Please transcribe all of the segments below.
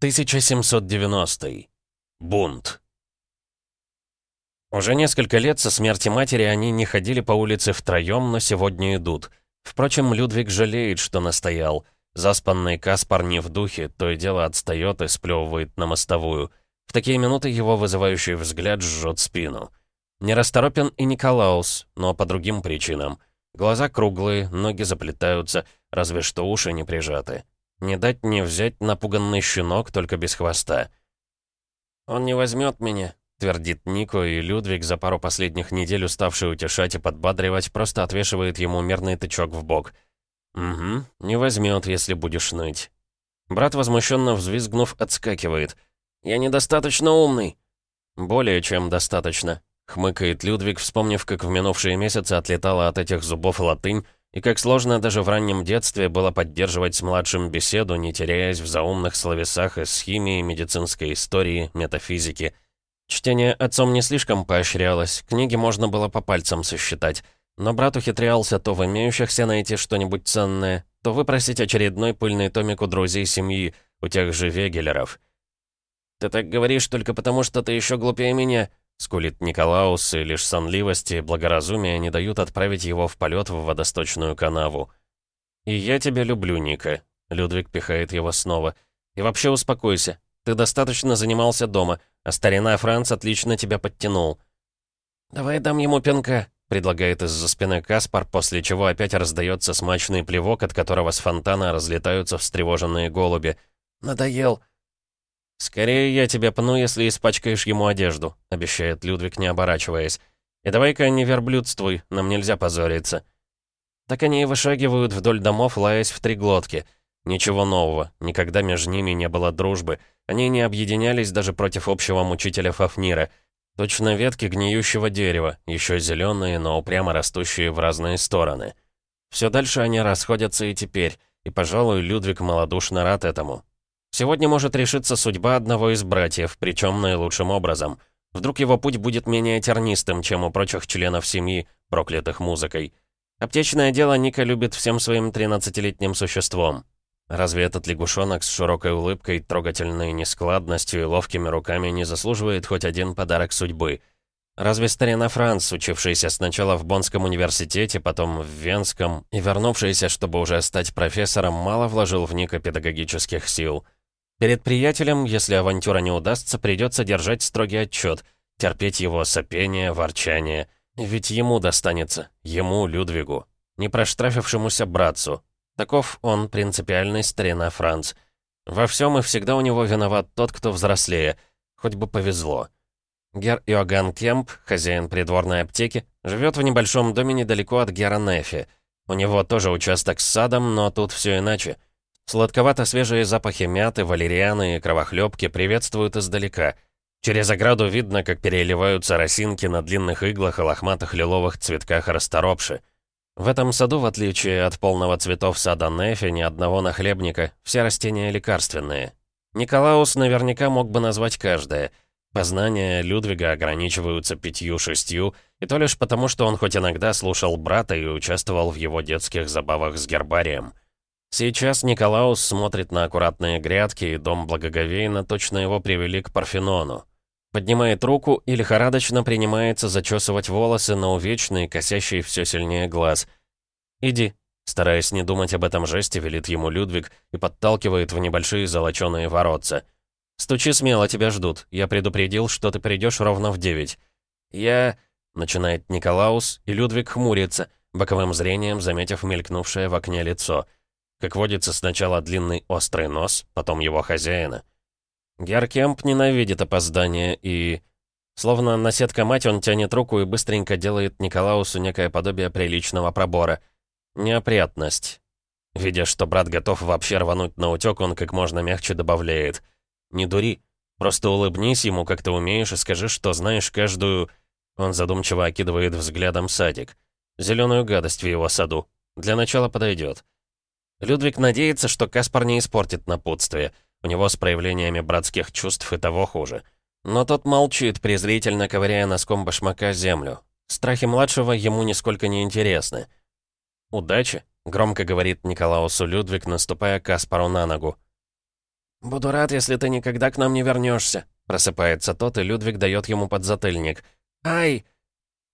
1790. Бунт. Уже несколько лет со смерти матери они не ходили по улице втроем, но сегодня идут. Впрочем, Людвиг жалеет, что настоял. Заспанный Каспар не в духе, то и дело отстает и сплевывает на мостовую. В такие минуты его вызывающий взгляд жжет спину. Нерасторопен и Николаус, но по другим причинам. Глаза круглые, ноги заплетаются, разве что уши не прижаты. Не дать не взять напуганный щенок, только без хвоста. «Он не возьмет меня», — твердит Нико, и Людвиг, за пару последних недель уставший утешать и подбадривать, просто отвешивает ему мерный тычок в бок. «Угу, не возьмет, если будешь ныть». Брат, возмущенно взвизгнув, отскакивает. «Я недостаточно умный». «Более чем достаточно», — хмыкает Людвиг, вспомнив, как в минувшие месяцы отлетала от этих зубов латынь, и как сложно даже в раннем детстве было поддерживать с младшим беседу, не теряясь в заумных словесах из химии, медицинской истории, метафизики. Чтение отцом не слишком поощрялось, книги можно было по пальцам сосчитать. Но брат ухитрялся то в имеющихся найти что-нибудь ценное, то выпросить очередной пыльный томик у друзей семьи, у тех же Вегелеров. «Ты так говоришь только потому, что ты еще глупее меня», Скулит Николаус, и лишь сонливость и благоразумие не дают отправить его в полет в водосточную канаву. «И я тебя люблю, Ника», — Людвиг пихает его снова. «И вообще успокойся. Ты достаточно занимался дома, а старина Франц отлично тебя подтянул». «Давай дам ему пинка», — предлагает из-за спины Каспар, после чего опять раздается смачный плевок, от которого с фонтана разлетаются встревоженные голуби. «Надоел». «Скорее я тебя пну, если испачкаешь ему одежду», — обещает Людвиг, не оборачиваясь. «И давай-ка не верблюдствуй, нам нельзя позориться». Так они и вышагивают вдоль домов, лаясь в три глотки. Ничего нового, никогда между ними не было дружбы. Они не объединялись даже против общего мучителя Фафнира. Точно ветки гниющего дерева, еще зеленые, но упрямо растущие в разные стороны. Все дальше они расходятся и теперь, и, пожалуй, Людвиг малодушно рад этому. Сегодня может решиться судьба одного из братьев, причем наилучшим образом. Вдруг его путь будет менее тернистым, чем у прочих членов семьи, проклятых музыкой. Аптечное дело Ника любит всем своим 13-летним существом. Разве этот лягушонок с широкой улыбкой, трогательной нескладностью и ловкими руками не заслуживает хоть один подарок судьбы? Разве старина Франц, учившийся сначала в Боннском университете, потом в Венском, и вернувшийся, чтобы уже стать профессором, мало вложил в Ника педагогических сил? Перед приятелем, если авантюра не удастся, придется держать строгий отчет, терпеть его сопение, ворчание. Ведь ему достанется, ему, Людвигу, не проштрафившемуся братцу. Таков он, принципиальный старина Франц. Во всем и всегда у него виноват тот, кто взрослее. Хоть бы повезло. Гер Иоганн Кемп, хозяин придворной аптеки, живет в небольшом доме недалеко от Гера Нефи. У него тоже участок с садом, но тут все иначе. Сладковато-свежие запахи мяты, валерианы и кровохлебки приветствуют издалека. Через ограду видно, как переливаются росинки на длинных иглах и лохматых лиловых цветках расторопши. В этом саду, в отличие от полного цветов сада Нефи, ни одного нахлебника, все растения лекарственные. Николаус наверняка мог бы назвать каждое. Познания Людвига ограничиваются пятью-шестью, и то лишь потому, что он хоть иногда слушал брата и участвовал в его детских забавах с гербарием. Сейчас Николаус смотрит на аккуратные грядки, и дом благоговейно точно его привели к Парфенону. Поднимает руку и лихорадочно принимается зачесывать волосы на увечный, косящий все сильнее глаз. «Иди», стараясь не думать об этом жесте, велит ему Людвиг и подталкивает в небольшие золоченые воротца. «Стучи смело, тебя ждут. Я предупредил, что ты придешь ровно в девять». «Я...» — начинает Николаус, и Людвиг хмурится, боковым зрением заметив мелькнувшее в окне лицо — как водится, сначала длинный острый нос, потом его хозяина. Геркемп ненавидит опоздание и... Словно наседка мать, он тянет руку и быстренько делает Николаусу некое подобие приличного пробора. Неопрятность. Видя, что брат готов вообще рвануть на утёк, он как можно мягче добавляет. «Не дури. Просто улыбнись ему, как ты умеешь, и скажи, что знаешь каждую...» Он задумчиво окидывает взглядом садик. Зеленую гадость в его саду. Для начала подойдет. Людвиг надеется, что Каспар не испортит напутствие. У него с проявлениями братских чувств и того хуже. Но тот молчит, презрительно ковыряя носком башмака землю. Страхи младшего ему нисколько не интересны. «Удачи», — громко говорит Николаусу Людвиг, наступая Каспару на ногу. «Буду рад, если ты никогда к нам не вернешься. Просыпается тот, и Людвиг дает ему подзатыльник. «Ай!»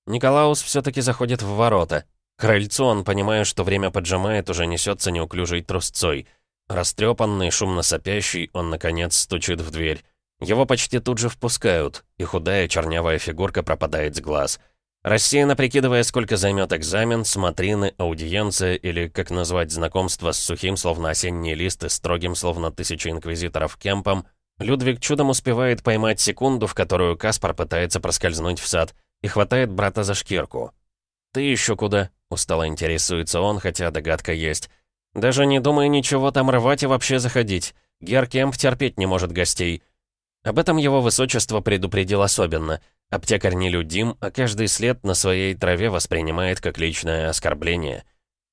Николаус все-таки заходит в ворота. Крыльцу он, понимая, что время поджимает, уже несется неуклюжей трусцой. Растрепанный, шумно сопящий, он, наконец, стучит в дверь. Его почти тут же впускают, и худая чернявая фигурка пропадает с глаз. Рассеянно прикидывая, сколько займет экзамен, смотрины, аудиенция или, как назвать, знакомство с сухим, словно осенний лист и строгим, словно тысяча инквизиторов кемпом, Людвиг чудом успевает поймать секунду, в которую Каспар пытается проскользнуть в сад, и хватает брата за шкирку. «Ты еще куда?» — устало интересуется он, хотя догадка есть. «Даже не думай ничего там рвать и вообще заходить. Гер Кемп терпеть не может гостей». Об этом его высочество предупредил особенно. Аптекарь нелюдим, а каждый след на своей траве воспринимает как личное оскорбление.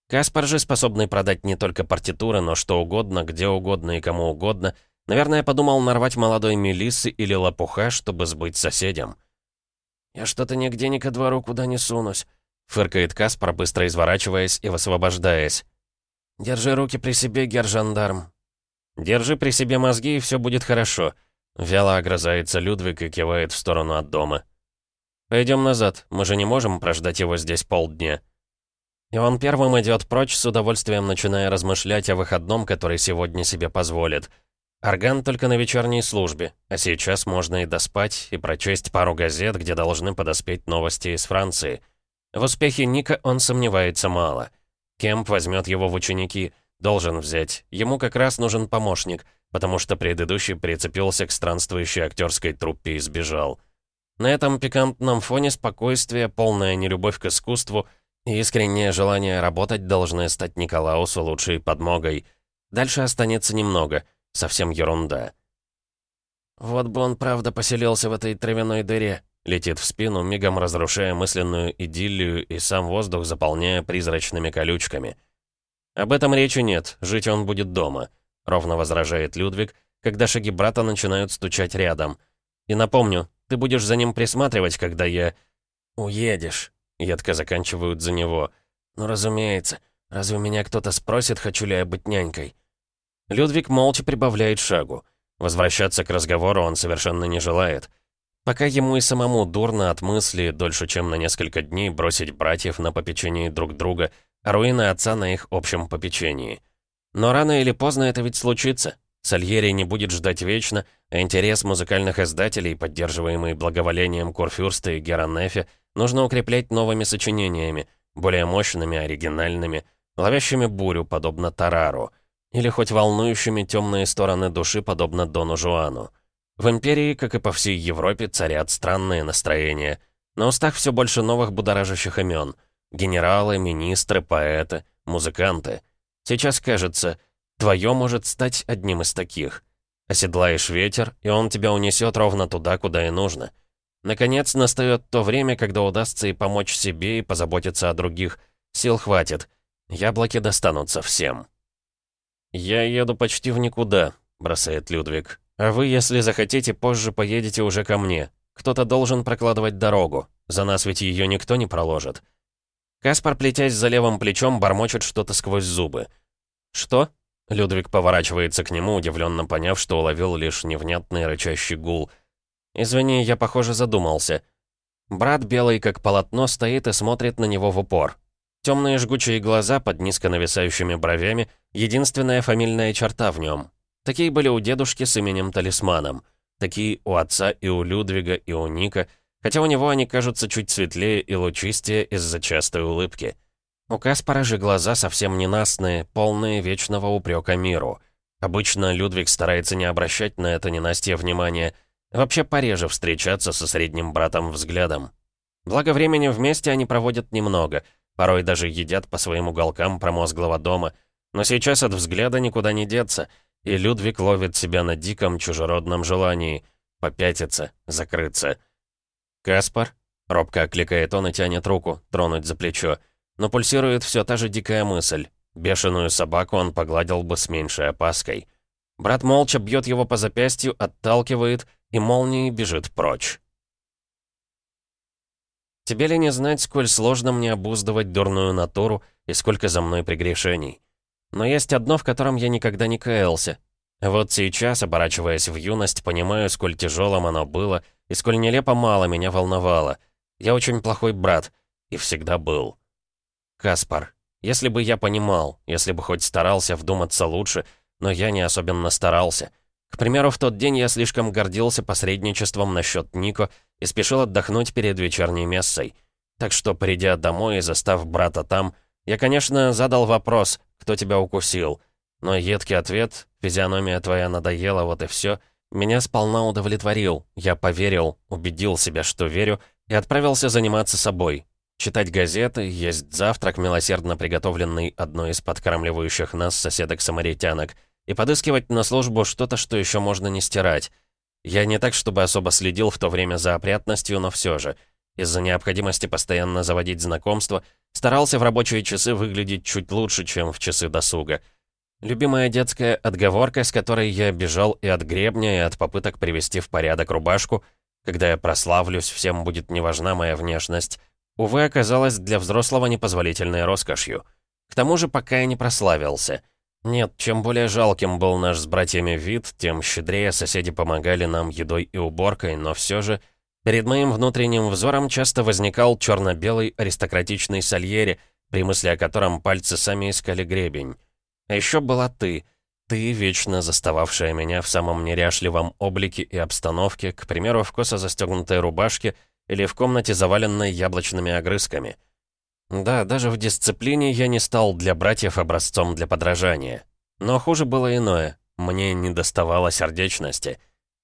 Каспар же способный продать не только партитуры, но что угодно, где угодно и кому угодно — Наверное, подумал нарвать молодой мелиссы или лопуха, чтобы сбыть соседям. «Я что-то нигде ни ко двору куда не сунусь», — фыркает Каспар, быстро изворачиваясь и высвобождаясь. «Держи руки при себе, гер-жандарм». «Держи при себе мозги, и все будет хорошо», — вяло огрызается Людвиг и кивает в сторону от дома. «Пойдем назад, мы же не можем прождать его здесь полдня». И он первым идет прочь, с удовольствием начиная размышлять о выходном, который сегодня себе позволит — Орган только на вечерней службе, а сейчас можно и доспать, и прочесть пару газет, где должны подоспеть новости из Франции. В успехе Ника он сомневается мало. Кемп возьмет его в ученики, должен взять. Ему как раз нужен помощник, потому что предыдущий прицепился к странствующей актерской труппе и сбежал. На этом пикантном фоне спокойствие, полная нелюбовь к искусству и искреннее желание работать должны стать Николаусу лучшей подмогой. Дальше останется немного — Совсем ерунда. «Вот бы он правда поселился в этой травяной дыре», летит в спину, мигом разрушая мысленную идиллию и сам воздух заполняя призрачными колючками. «Об этом речи нет, жить он будет дома», — ровно возражает Людвиг, когда шаги брата начинают стучать рядом. «И напомню, ты будешь за ним присматривать, когда я...» «Уедешь», — едко заканчивают за него. «Ну, разумеется. Разве меня кто-то спросит, хочу ли я быть нянькой?» Людвиг молча прибавляет шагу. Возвращаться к разговору он совершенно не желает. Пока ему и самому дурно от мысли дольше, чем на несколько дней бросить братьев на попечении друг друга, а руины отца на их общем попечении. Но рано или поздно это ведь случится. Сальери не будет ждать вечно, а интерес музыкальных издателей, поддерживаемый благоволением Курфюрста и Геронефе, нужно укреплять новыми сочинениями, более мощными, оригинальными, ловящими бурю, подобно Тарару — или хоть волнующими темные стороны души, подобно Дону Жуану. В Империи, как и по всей Европе, царят странные настроения. На устах все больше новых будоражащих имен. Генералы, министры, поэты, музыканты. Сейчас кажется, твое может стать одним из таких. Оседлаешь ветер, и он тебя унесет ровно туда, куда и нужно. Наконец, настает то время, когда удастся и помочь себе, и позаботиться о других. Сил хватит. Яблоки достанутся всем. «Я еду почти в никуда», — бросает Людвиг. «А вы, если захотите, позже поедете уже ко мне. Кто-то должен прокладывать дорогу. За нас ведь ее никто не проложит». Каспар, плетясь за левым плечом, бормочет что-то сквозь зубы. «Что?» Людвиг поворачивается к нему, удивленно поняв, что уловил лишь невнятный рычащий гул. «Извини, я, похоже, задумался». Брат, белый как полотно, стоит и смотрит на него в упор. Темные жгучие глаза под низко нависающими бровями — единственная фамильная черта в нем. Такие были у дедушки с именем Талисманом. Такие у отца и у Людвига, и у Ника, хотя у него они кажутся чуть светлее и лучистее из-за частой улыбки. У Каспара же глаза совсем ненастные, полные вечного упрека миру. Обычно Людвиг старается не обращать на это ненастье внимания, вообще пореже встречаться со средним братом взглядом. Благо времени вместе они проводят немного — Порой даже едят по своим уголкам промозглого дома. Но сейчас от взгляда никуда не деться, и Людвиг ловит себя на диком чужеродном желании попятиться, закрыться. «Каспар?» — робко окликает он и тянет руку, тронуть за плечо. Но пульсирует все та же дикая мысль. Бешеную собаку он погладил бы с меньшей опаской. Брат молча бьет его по запястью, отталкивает и молнией бежит прочь. Тебе ли не знать, сколь сложно мне обуздывать дурную натуру и сколько за мной прегрешений? Но есть одно, в котором я никогда не каялся. Вот сейчас, оборачиваясь в юность, понимаю, сколь тяжелым оно было и сколь нелепо мало меня волновало. Я очень плохой брат. И всегда был. Каспар. Если бы я понимал, если бы хоть старался вдуматься лучше, но я не особенно старался. К примеру, в тот день я слишком гордился посредничеством насчет Нико и спешил отдохнуть перед вечерней мессой. Так что, придя домой и застав брата там, я, конечно, задал вопрос, кто тебя укусил. Но едкий ответ, физиономия твоя надоела, вот и все, меня сполна удовлетворил. Я поверил, убедил себя, что верю, и отправился заниматься собой. Читать газеты, есть завтрак, милосердно приготовленный одной из подкармливающих нас соседок-самаритянок, и подыскивать на службу что-то, что еще можно не стирать. Я не так, чтобы особо следил в то время за опрятностью, но все же. Из-за необходимости постоянно заводить знакомства, старался в рабочие часы выглядеть чуть лучше, чем в часы досуга. Любимая детская отговорка, с которой я бежал и от гребня, и от попыток привести в порядок рубашку, когда я прославлюсь, всем будет не важна моя внешность, увы, оказалась для взрослого непозволительной роскошью. К тому же, пока я не прославился. Нет, чем более жалким был наш с братьями вид, тем щедрее соседи помогали нам едой и уборкой, но все же перед моим внутренним взором часто возникал черно-белый аристократичный сальери, при мысли о котором пальцы сами искали гребень. А еще была ты. Ты, вечно застававшая меня в самом неряшливом облике и обстановке, к примеру, в косо застегнутой рубашке или в комнате, заваленной яблочными огрызками. Да, даже в дисциплине я не стал для братьев образцом для подражания. Но хуже было иное. Мне не доставало сердечности.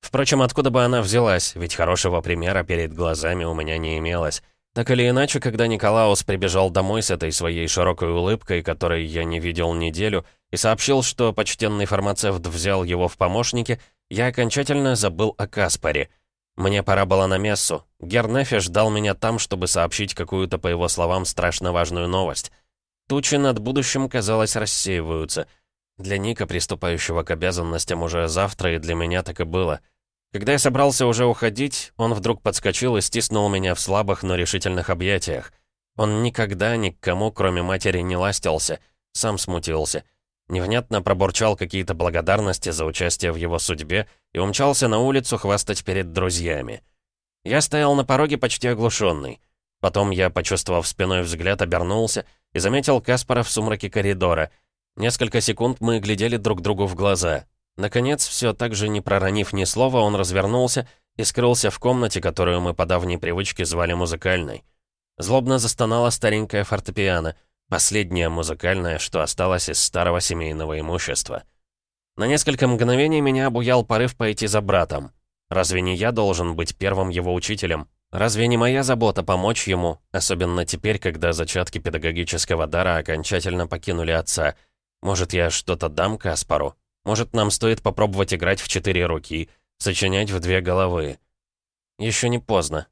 Впрочем, откуда бы она взялась, ведь хорошего примера перед глазами у меня не имелось. Так или иначе, когда Николаус прибежал домой с этой своей широкой улыбкой, которой я не видел неделю, и сообщил, что почтенный фармацевт взял его в помощники, я окончательно забыл о Каспаре. Мне пора было на мессу. Гернефи ждал меня там, чтобы сообщить какую-то, по его словам, страшно важную новость. Тучи над будущим, казалось, рассеиваются. Для Ника, приступающего к обязанностям уже завтра, и для меня так и было — когда я собрался уже уходить, он вдруг подскочил и стиснул меня в слабых, но решительных объятиях. Он никогда ни к кому, кроме матери, не ластился, сам смутился. Невнятно пробурчал какие-то благодарности за участие в его судьбе и умчался на улицу хвастать перед друзьями. Я стоял на пороге почти оглушенный. Потом я, почувствовав спиной взгляд, обернулся и заметил Каспара в сумраке коридора. Несколько секунд мы глядели друг другу в глаза. Наконец, все так же не проронив ни слова, он развернулся и скрылся в комнате, которую мы по давней привычке звали музыкальной. Злобно застонала старенькая фортепиано, последняя музыкальная, что осталось из старого семейного имущества. На несколько мгновений меня обуял порыв пойти за братом. Разве не я должен быть первым его учителем? Разве не моя забота помочь ему, особенно теперь, когда зачатки педагогического дара окончательно покинули отца? Может, я что-то дам Каспару? Может, нам стоит попробовать играть в четыре руки, сочинять в две головы. Еще не поздно.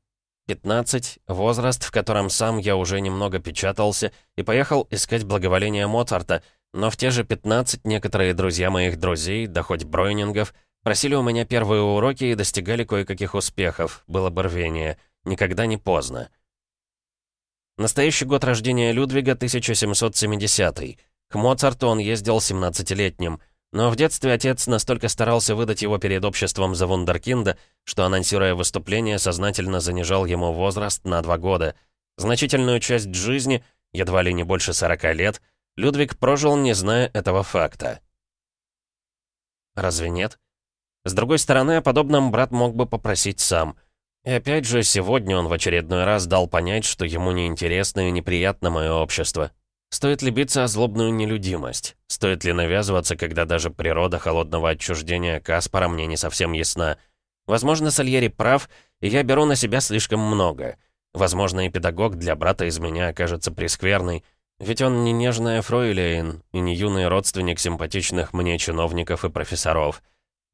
15 — возраст, в котором сам я уже немного печатался и поехал искать благоволение Моцарта, но в те же 15 некоторые друзья моих друзей, да хоть Бройнингов, просили у меня первые уроки и достигали кое-каких успехов, было бы рвение, никогда не поздно. Настоящий год рождения Людвига — 1770 -й. К Моцарту он ездил 17-летним — но в детстве отец настолько старался выдать его перед обществом за вундеркинда, что, анонсируя выступление, сознательно занижал ему возраст на два года. Значительную часть жизни, едва ли не больше 40 лет, Людвиг прожил, не зная этого факта. Разве нет? С другой стороны, о подобном брат мог бы попросить сам. И опять же, сегодня он в очередной раз дал понять, что ему неинтересно и неприятно мое общество. Стоит ли биться о злобную нелюдимость? Стоит ли навязываться, когда даже природа холодного отчуждения Каспара мне не совсем ясна? Возможно, Сальери прав, и я беру на себя слишком много. Возможно, и педагог для брата из меня окажется прескверный, ведь он не нежная фройлейн и не юный родственник симпатичных мне чиновников и профессоров.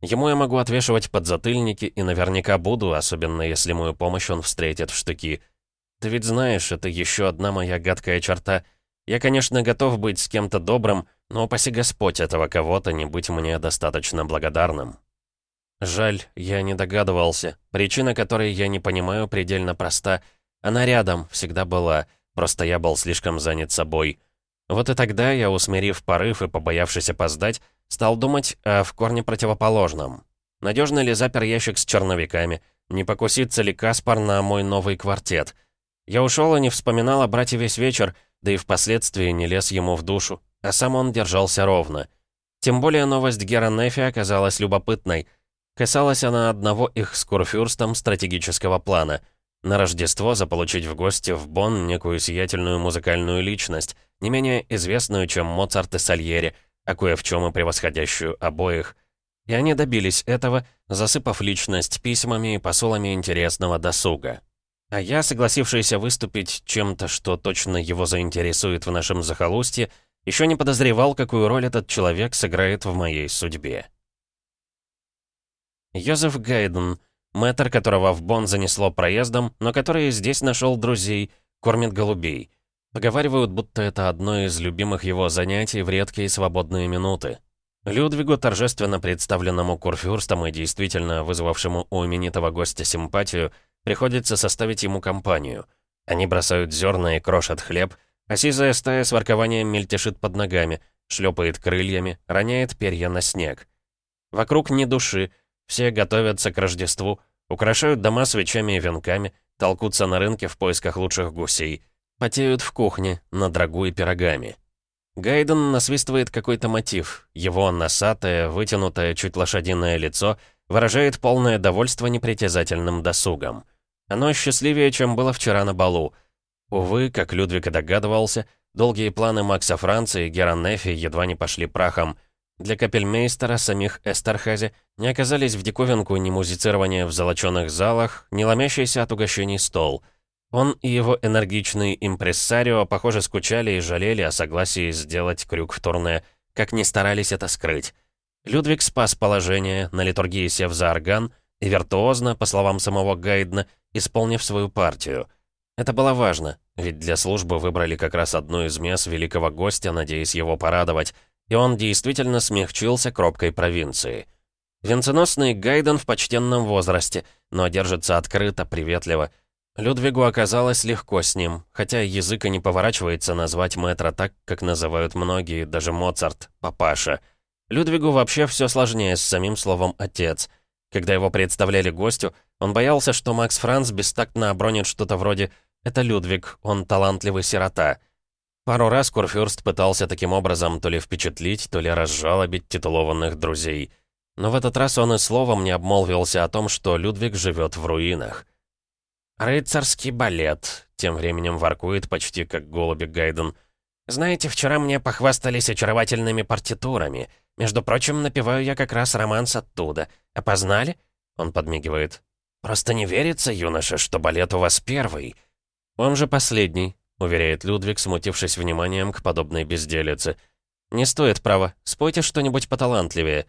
Ему я могу отвешивать подзатыльники и наверняка буду, особенно если мою помощь он встретит в штыки. Ты ведь знаешь, это еще одна моя гадкая черта — я, конечно, готов быть с кем-то добрым, но упаси Господь этого кого-то не быть мне достаточно благодарным. Жаль, я не догадывался. Причина, которой я не понимаю, предельно проста. Она рядом, всегда была, просто я был слишком занят собой. Вот и тогда я, усмирив порыв и побоявшись опоздать, стал думать о в корне противоположном. Надежно ли запер ящик с черновиками? Не покусится ли Каспар на мой новый квартет? Я ушел и не вспоминал о брате весь вечер, да и впоследствии не лез ему в душу, а сам он держался ровно. Тем более новость Гера Нефи оказалась любопытной. Касалась она одного их с Курфюрстом стратегического плана. На Рождество заполучить в гости в Бонн некую сиятельную музыкальную личность, не менее известную, чем Моцарт и Сальери, а кое в чем и превосходящую обоих – и они добились этого, засыпав личность письмами и посулами интересного досуга. А я, согласившийся выступить чем-то, что точно его заинтересует в нашем захолустье, еще не подозревал, какую роль этот человек сыграет в моей судьбе. Йозеф Гайден, мэтр, которого в Бон занесло проездом, но который здесь нашел друзей, кормит голубей. Поговаривают, будто это одно из любимых его занятий в редкие свободные минуты. Людвигу, торжественно представленному Курфюрстом и действительно вызвавшему у именитого гостя симпатию, приходится составить ему компанию. Они бросают зерна и крошат хлеб, а сизая стая с воркованием мельтешит под ногами, шлепает крыльями, роняет перья на снег. Вокруг ни души, все готовятся к Рождеству, украшают дома свечами и венками, толкутся на рынке в поисках лучших гусей, потеют в кухне, над рагу и пирогами. Гайден насвистывает какой-то мотив. Его носатое, вытянутое, чуть лошадиное лицо выражает полное довольство непритязательным досугом. Оно счастливее, чем было вчера на балу. Увы, как Людвиг и догадывался, долгие планы Макса Франца и Гера Нефи едва не пошли прахом. Для капельмейстера самих Эстерхазе не оказались в диковинку ни музицирование в золочёных залах, ни ломящийся от угощений стол — он и его энергичный импрессарио, похоже, скучали и жалели о согласии сделать крюк в турне, как ни старались это скрыть. Людвиг спас положение, на литургии сев за орган, и виртуозно, по словам самого Гайдна, исполнив свою партию. Это было важно, ведь для службы выбрали как раз одну из мес великого гостя, надеясь его порадовать, и он действительно смягчился кропкой провинции. Венценосный Гайден в почтенном возрасте, но держится открыто, приветливо, Людвигу оказалось легко с ним, хотя язык и не поворачивается назвать мэтра так, как называют многие, даже Моцарт, папаша. Людвигу вообще все сложнее с самим словом «отец». Когда его представляли гостю, он боялся, что Макс Франц бестактно обронит что-то вроде «это Людвиг, он талантливый сирота». Пару раз Курфюрст пытался таким образом то ли впечатлить, то ли разжалобить титулованных друзей. Но в этот раз он и словом не обмолвился о том, что Людвиг живет в руинах. «Рыцарский балет», — тем временем воркует почти как голуби Гайден. «Знаете, вчера мне похвастались очаровательными партитурами. Между прочим, напеваю я как раз романс оттуда. Опознали?» Он подмигивает. «Просто не верится, юноша, что балет у вас первый». «Он же последний», — уверяет Людвиг, смутившись вниманием к подобной безделице. «Не стоит, право. Спойте что-нибудь поталантливее».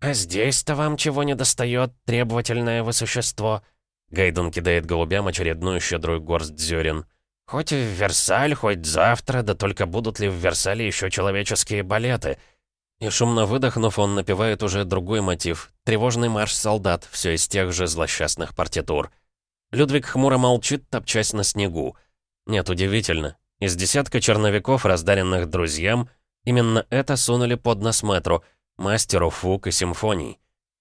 «А здесь-то вам чего не достает, требовательное вы существо?» Гайден кидает голубям очередную щедрую горсть зерен. «Хоть в Версаль, хоть завтра, да только будут ли в Версале еще человеческие балеты?» И шумно выдохнув, он напевает уже другой мотив. Тревожный марш солдат, все из тех же злосчастных партитур. Людвиг хмуро молчит, топчась на снегу. Нет, удивительно. Из десятка черновиков, раздаренных друзьям, именно это сунули под нос мэтру, мастеру фук и симфоний.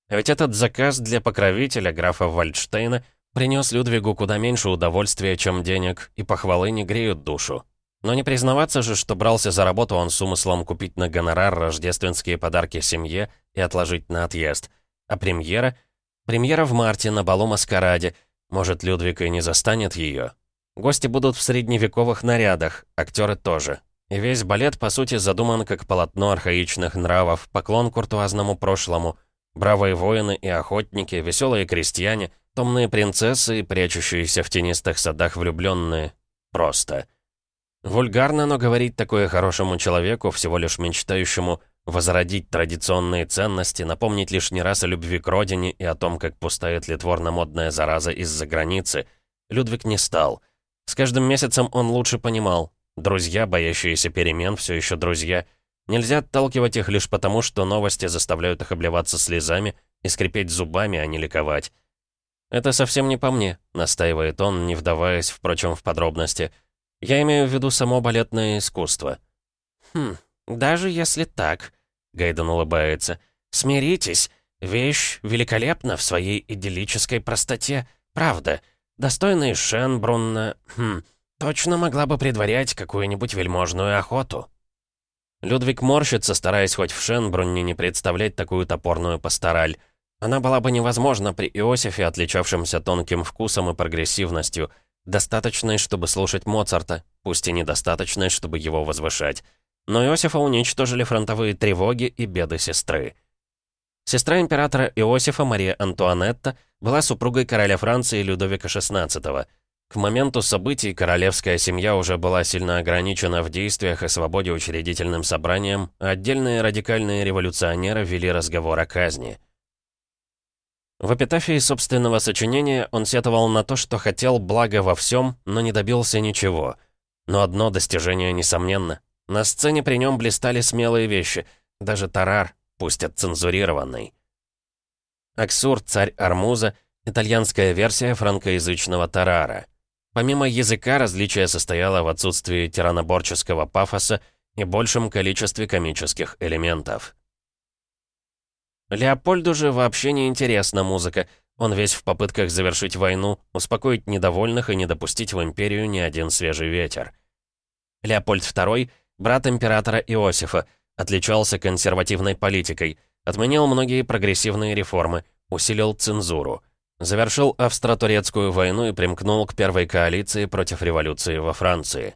А ведь этот заказ для покровителя графа Вальдштейна Принес Людвигу куда меньше удовольствия, чем денег, и похвалы не греют душу. Но не признаваться же, что брался за работу он с умыслом купить на гонорар рождественские подарки семье и отложить на отъезд. А премьера? Премьера в марте на балу маскараде. Может, Людвиг и не застанет ее. Гости будут в средневековых нарядах, актеры тоже. И весь балет, по сути, задуман как полотно архаичных нравов, поклон куртуазному прошлому. Бравые воины и охотники, веселые крестьяне — Томные принцессы прячущиеся в тенистых садах влюбленные. Просто. Вульгарно, но говорить такое хорошему человеку, всего лишь мечтающему возродить традиционные ценности, напомнить лишний раз о любви к родине и о том, как пустая тлетворно-модная зараза из-за границы, Людвиг не стал. С каждым месяцем он лучше понимал. Друзья, боящиеся перемен, все еще друзья. Нельзя отталкивать их лишь потому, что новости заставляют их обливаться слезами и скрипеть зубами, а не ликовать. «Это совсем не по мне», — настаивает он, не вдаваясь, впрочем, в подробности. «Я имею в виду само балетное искусство». «Хм, даже если так...» Гайден улыбается. «Смиритесь. Вещь великолепна в своей идиллической простоте. Правда. Достойный Шенбрунна... Хм, точно могла бы предварять какую-нибудь вельможную охоту». Людвиг морщится, стараясь хоть в Шенбрунне не представлять такую топорную пастораль. Она была бы невозможна при Иосифе, отличавшемся тонким вкусом и прогрессивностью, достаточной, чтобы слушать Моцарта, пусть и недостаточной, чтобы его возвышать. Но Иосифа уничтожили фронтовые тревоги и беды сестры. Сестра императора Иосифа, Мария Антуанетта, была супругой короля Франции Людовика XVI. К моменту событий королевская семья уже была сильно ограничена в действиях и свободе учредительным собранием, а отдельные радикальные революционеры вели разговор о казни. В эпитафии собственного сочинения он сетовал на то, что хотел блага во всем, но не добился ничего. Но одно достижение несомненно. На сцене при нем блистали смелые вещи, даже тарар, пусть отцензурированный. Аксур, царь Армуза, итальянская версия франкоязычного тарара. Помимо языка, различие состояло в отсутствии тираноборческого пафоса и большем количестве комических элементов. Леопольду же вообще не интересна музыка. Он весь в попытках завершить войну, успокоить недовольных и не допустить в империю ни один свежий ветер. Леопольд II, брат императора Иосифа, Отличался консервативной политикой, отменил многие прогрессивные реформы, усилил цензуру. Завершил австро-турецкую войну и примкнул к первой коалиции против революции во Франции.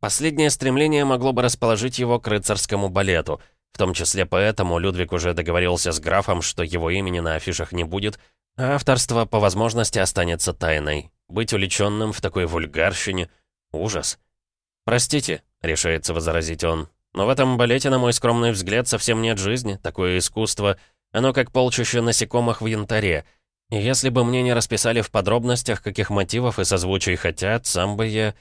Последнее стремление могло бы расположить его к рыцарскому балету. В том числе поэтому Людвиг уже договорился с графом, что его имени на афишах не будет, а авторство по возможности останется тайной. Быть уличенным в такой вульгарщине — ужас. «Простите», — решается возразить он, «но в этом балете, на мой скромный взгляд, совсем нет жизни, такое искусство. Оно как полчища насекомых в янтаре. И если бы мне не расписали в подробностях, каких мотивов и созвучий хотят, сам бы я...»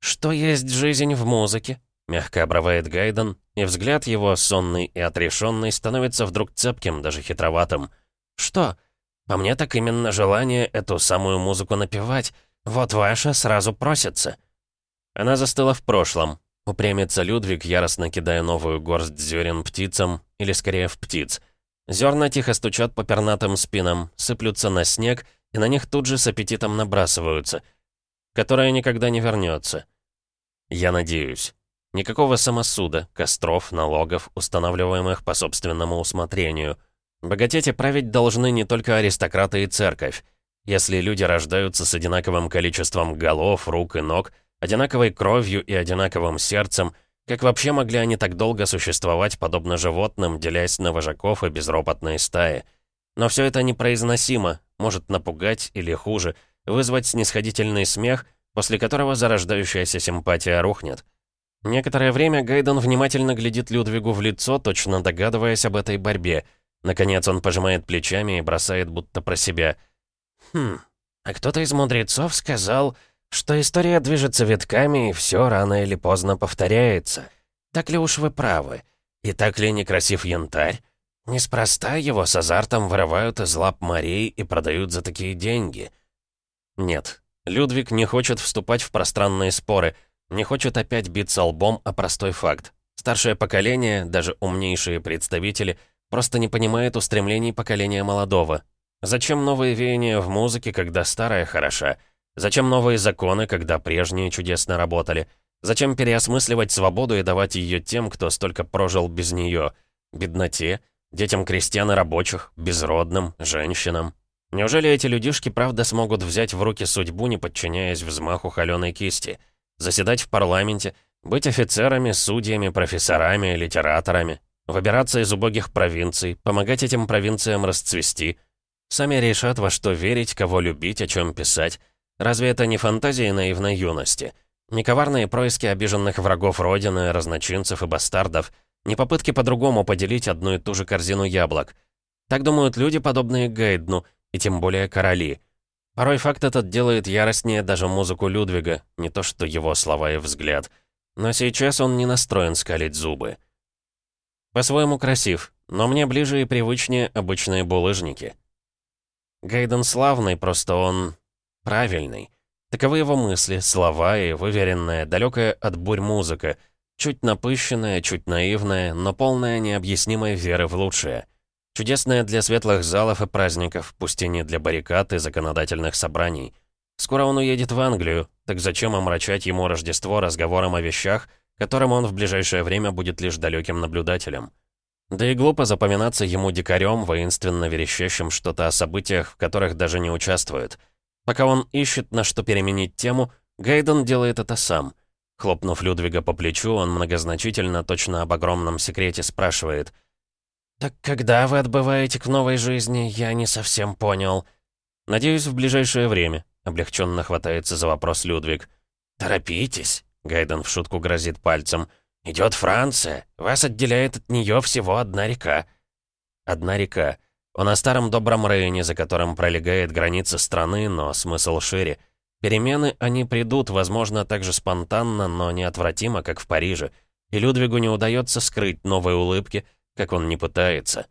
«Что есть жизнь в музыке?» — мягко обрывает Гайден, и взгляд его, сонный и отрешенный, становится вдруг цепким, даже хитроватым. «Что? По мне так именно желание эту самую музыку напевать. Вот ваша сразу просится». Она застыла в прошлом. Упрямится Людвиг, яростно кидая новую горсть зерен птицам, или скорее в птиц. Зерна тихо стучат по пернатым спинам, сыплются на снег, и на них тут же с аппетитом набрасываются. Которая никогда не вернется. Я надеюсь. Никакого самосуда, костров, налогов, устанавливаемых по собственному усмотрению. Богатеть и править должны не только аристократы и церковь. Если люди рождаются с одинаковым количеством голов, рук и ног, одинаковой кровью и одинаковым сердцем, как вообще могли они так долго существовать, подобно животным, делясь на вожаков и безропотные стаи? Но все это непроизносимо, может напугать или хуже, вызвать снисходительный смех, после которого зарождающаяся симпатия рухнет. Некоторое время Гайден внимательно глядит Людвигу в лицо, точно догадываясь об этой борьбе. Наконец он пожимает плечами и бросает будто про себя. «Хм, а кто-то из мудрецов сказал, что история движется витками, и все рано или поздно повторяется. Так ли уж вы правы? И так ли некрасив янтарь? Неспроста его с азартом вырывают из лап морей и продают за такие деньги. Нет, Людвиг не хочет вступать в пространные споры, не хочет опять биться лбом о простой факт. Старшее поколение, даже умнейшие представители, просто не понимает устремлений поколения молодого. Зачем новые веяния в музыке, когда старая хороша? Зачем новые законы, когда прежние чудесно работали? Зачем переосмысливать свободу и давать ее тем, кто столько прожил без нее? Бедноте, детям крестьян и рабочих, безродным, женщинам. Неужели эти людишки правда смогут взять в руки судьбу, не подчиняясь взмаху холеной кисти? Заседать в парламенте, быть офицерами, судьями, профессорами, литераторами, выбираться из убогих провинций, помогать этим провинциям расцвести. Сами решат, во что верить, кого любить, о чем писать, Разве это не фантазии наивной юности? Не коварные происки обиженных врагов Родины, разночинцев и бастардов, не попытки по-другому поделить одну и ту же корзину яблок. Так думают люди, подобные Гейдну, и тем более короли. Порой факт этот делает яростнее даже музыку Людвига, не то что его слова и взгляд. Но сейчас он не настроен скалить зубы. По-своему красив, но мне ближе и привычнее обычные булыжники. Гейден славный, просто он правильный. Таковы его мысли, слова и выверенная, далекая от бурь музыка. Чуть напыщенная, чуть наивная, но полная необъяснимой веры в лучшее. Чудесная для светлых залов и праздников, пусть и не для баррикад и законодательных собраний. Скоро он уедет в Англию, так зачем омрачать ему Рождество разговором о вещах, которым он в ближайшее время будет лишь далеким наблюдателем? Да и глупо запоминаться ему дикарем, воинственно верещащим что-то о событиях, в которых даже не участвует. Пока он ищет, на что переменить тему, Гайден делает это сам. Хлопнув Людвига по плечу, он многозначительно, точно об огромном секрете спрашивает. «Так когда вы отбываете к новой жизни, я не совсем понял». «Надеюсь, в ближайшее время», — облегченно хватается за вопрос Людвиг. «Торопитесь», — Гайден в шутку грозит пальцем. «Идет Франция. Вас отделяет от нее всего одна река». «Одна река. Он о старом добром Рейне, за которым пролегает граница страны, но смысл шире. Перемены, они придут, возможно, так же спонтанно, но неотвратимо, как в Париже. И Людвигу не удается скрыть новые улыбки, как он не пытается».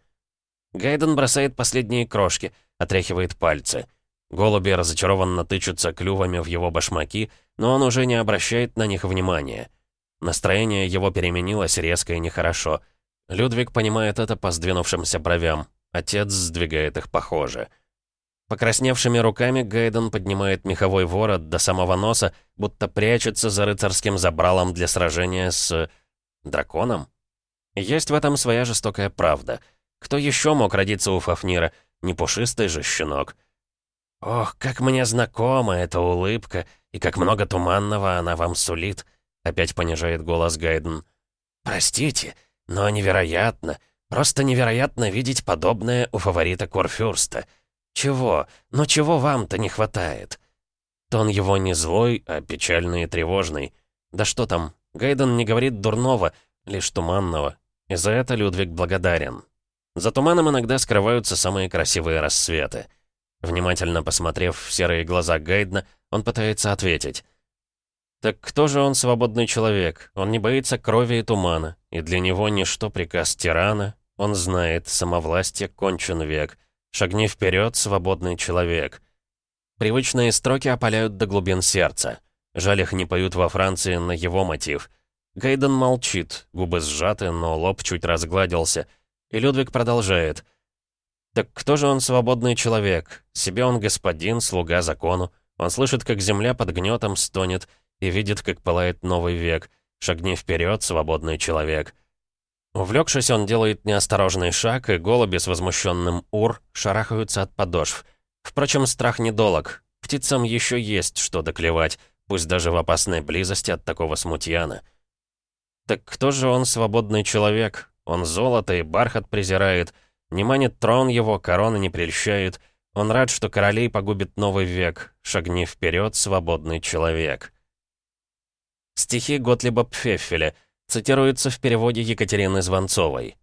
Гайден бросает последние крошки, отряхивает пальцы. Голуби разочарованно тычутся клювами в его башмаки, но он уже не обращает на них внимания. Настроение его переменилось резко и нехорошо. Людвиг понимает это по сдвинувшимся бровям. Отец сдвигает их похоже. Покрасневшими руками Гайден поднимает меховой ворот до самого носа, будто прячется за рыцарским забралом для сражения с... драконом? Есть в этом своя жестокая правда. Кто еще мог родиться у Фафнира? Не пушистый же щенок. «Ох, как мне знакома эта улыбка, и как много туманного она вам сулит», — опять понижает голос Гайден. «Простите, но невероятно, просто невероятно видеть подобное у фаворита Курфюрста. Чего? Но чего вам-то не хватает?» Тон его не злой, а печальный и тревожный. Да что там, Гайден не говорит дурного, лишь туманного. И за это Людвиг благодарен. За туманом иногда скрываются самые красивые рассветы. Внимательно посмотрев в серые глаза Гайдна, он пытается ответить. Так кто же он свободный человек? Он не боится крови и тумана, и для него ничто приказ тирана. Он знает, самовластие кончен век. Шагни вперед, свободный человек. Привычные строки опаляют до глубин сердца. Жаль, их не поют во Франции на его мотив. Гайден молчит, губы сжаты, но лоб чуть разгладился. И Людвиг продолжает — так кто же он свободный человек? Себе он господин, слуга закону. Он слышит, как земля под гнетом стонет, и видит, как пылает новый век. Шагни вперед, свободный человек. Увлекшись, он делает неосторожный шаг, и голуби с возмущенным «ур» шарахаются от подошв. Впрочем, страх недолог. Птицам еще есть что доклевать, пусть даже в опасной близости от такого смутьяна. Так кто же он, свободный человек? Он золото и бархат презирает — не манит трон его, корона не прельщает. Он рад, что королей погубит новый век. Шагни вперед, свободный человек. Стихи Готлиба Пфеффеля цитируются в переводе Екатерины Звонцовой.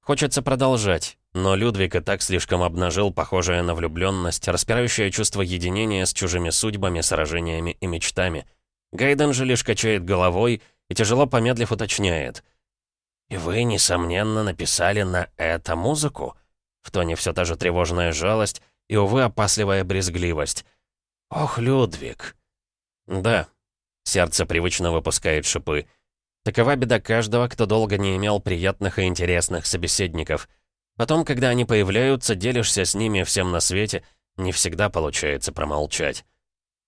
Хочется продолжать, но Людвиг и так слишком обнажил похожее на влюбленность, распирающее чувство единения с чужими судьбами, сражениями и мечтами. Гайден же лишь качает головой и, тяжело помедлив, уточняет — «И вы, несомненно, написали на это музыку?» В тоне все та же тревожная жалость и, увы, опасливая брезгливость. «Ох, Людвиг!» «Да». Сердце привычно выпускает шипы. Такова беда каждого, кто долго не имел приятных и интересных собеседников. Потом, когда они появляются, делишься с ними всем на свете, не всегда получается промолчать.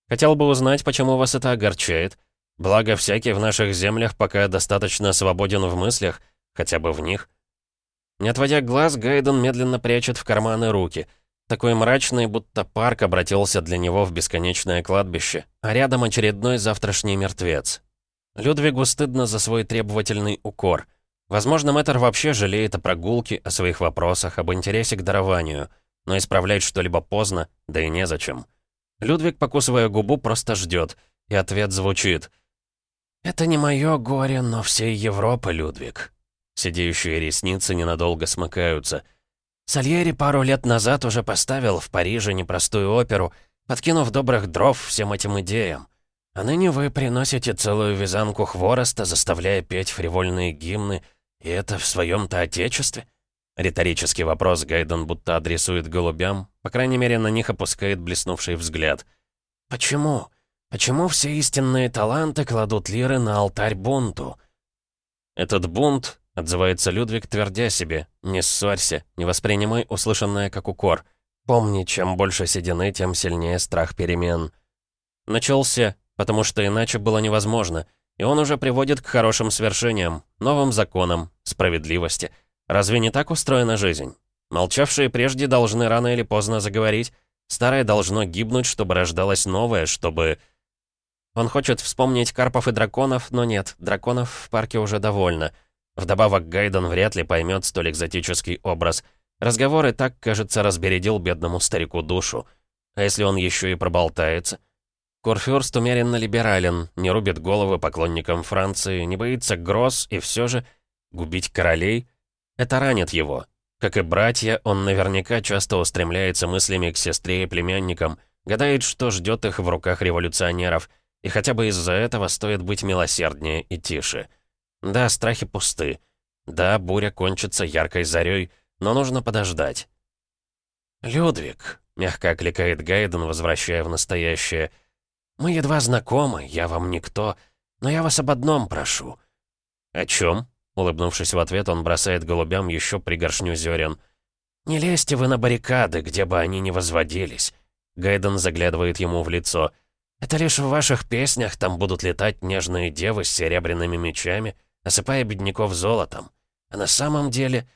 Хотел бы узнать, почему вас это огорчает. Благо, всякий в наших землях пока достаточно свободен в мыслях, хотя бы в них. Не отводя глаз, Гайден медленно прячет в карманы руки. Такой мрачный, будто парк обратился для него в бесконечное кладбище, а рядом очередной завтрашний мертвец. Людвигу стыдно за свой требовательный укор. Возможно, мэтр вообще жалеет о прогулке, о своих вопросах, об интересе к дарованию, но исправлять что-либо поздно, да и незачем. Людвиг, покусывая губу, просто ждет, и ответ звучит. «Это не мое горе, но всей Европы, Людвиг». Сидеющие ресницы ненадолго смыкаются. Сальери пару лет назад уже поставил в Париже непростую оперу, подкинув добрых дров всем этим идеям. А ныне вы приносите целую вязанку хвороста, заставляя петь фривольные гимны, и это в своем-то отечестве? Риторический вопрос Гайден будто адресует голубям, по крайней мере, на них опускает блеснувший взгляд. «Почему? Почему все истинные таланты кладут лиры на алтарь бунту? Этот бунт, отзывается Людвиг, твердя себе, не ссорься, не воспринимай услышанное как укор. Помни, чем больше седины, тем сильнее страх перемен. Начался, потому что иначе было невозможно, и он уже приводит к хорошим свершениям, новым законам, справедливости. Разве не так устроена жизнь? Молчавшие прежде должны рано или поздно заговорить, старое должно гибнуть, чтобы рождалось новое, чтобы... Он хочет вспомнить Карпов и драконов, но нет, драконов в парке уже довольно. Вдобавок Гайден вряд ли поймет столь экзотический образ. Разговор и так, кажется, разбередил бедному старику душу. А если он еще и проболтается? Курфюрст умеренно либерален, не рубит головы поклонникам Франции, не боится гроз и все же губить королей — это ранит его. Как и братья, он наверняка часто устремляется мыслями к сестре и племянникам, гадает, что ждет их в руках революционеров — и хотя бы из-за этого стоит быть милосерднее и тише. Да, страхи пусты. Да, буря кончится яркой зарей, но нужно подождать. «Людвиг», — мягко окликает Гайден, возвращая в настоящее, «мы едва знакомы, я вам никто, но я вас об одном прошу». «О чем?» — улыбнувшись в ответ, он бросает голубям еще пригоршню зерен. «Не лезьте вы на баррикады, где бы они ни возводились». Гайден заглядывает ему в лицо. Это лишь в ваших песнях там будут летать нежные девы с серебряными мечами, осыпая бедняков золотом. А на самом деле,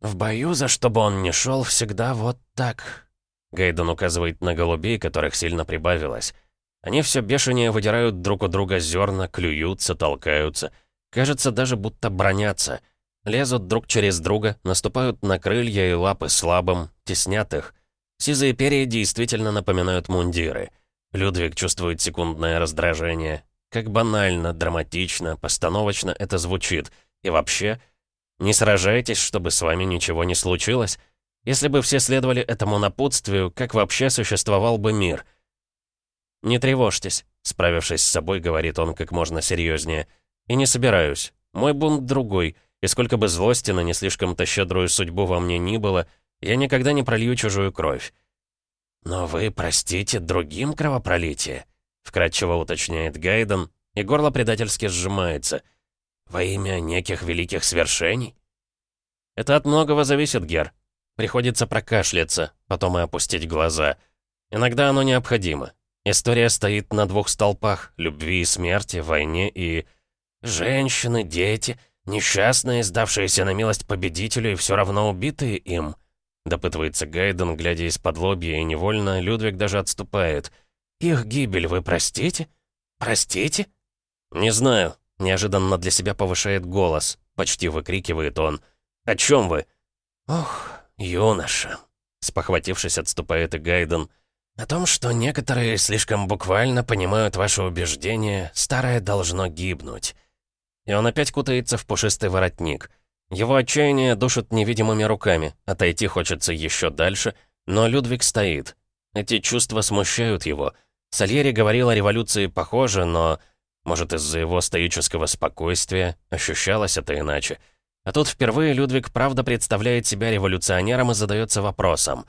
в бою, за что бы он ни шел, всегда вот так. Гайден указывает на голубей, которых сильно прибавилось. Они все бешенее выдирают друг у друга зерна, клюются, толкаются. Кажется, даже будто бронятся. Лезут друг через друга, наступают на крылья и лапы слабым, теснят их. Сизые перья действительно напоминают мундиры — Людвиг чувствует секундное раздражение. Как банально, драматично, постановочно это звучит. И вообще, не сражайтесь, чтобы с вами ничего не случилось. Если бы все следовали этому напутствию, как вообще существовал бы мир? «Не тревожьтесь», — справившись с собой, говорит он как можно серьезнее. «И не собираюсь. Мой бунт другой, и сколько бы злости на не слишком-то щедрую судьбу во мне ни было, я никогда не пролью чужую кровь. «Но вы простите другим кровопролитие?» — вкратчиво уточняет Гайден, и горло предательски сжимается. «Во имя неких великих свершений?» «Это от многого зависит, Гер. Приходится прокашляться, потом и опустить глаза. Иногда оно необходимо. История стоит на двух столпах — любви и смерти, войне и... Женщины, дети, несчастные, сдавшиеся на милость победителю и все равно убитые им». Допытывается Гайден, глядя из-под лобья, и невольно Людвиг даже отступает. «Их гибель вы простите? Простите?» «Не знаю», — неожиданно для себя повышает голос. Почти выкрикивает он. «О чем вы?» «Ох, юноша», — спохватившись, отступает и Гайден. «О том, что некоторые слишком буквально понимают ваше убеждение, старое должно гибнуть». И он опять кутается в пушистый воротник — его отчаяние душит невидимыми руками, отойти хочется еще дальше, но Людвиг стоит. Эти чувства смущают его. Сальери говорил о революции похоже, но, может, из-за его стоического спокойствия ощущалось это иначе. А тут впервые Людвиг правда представляет себя революционером и задается вопросом,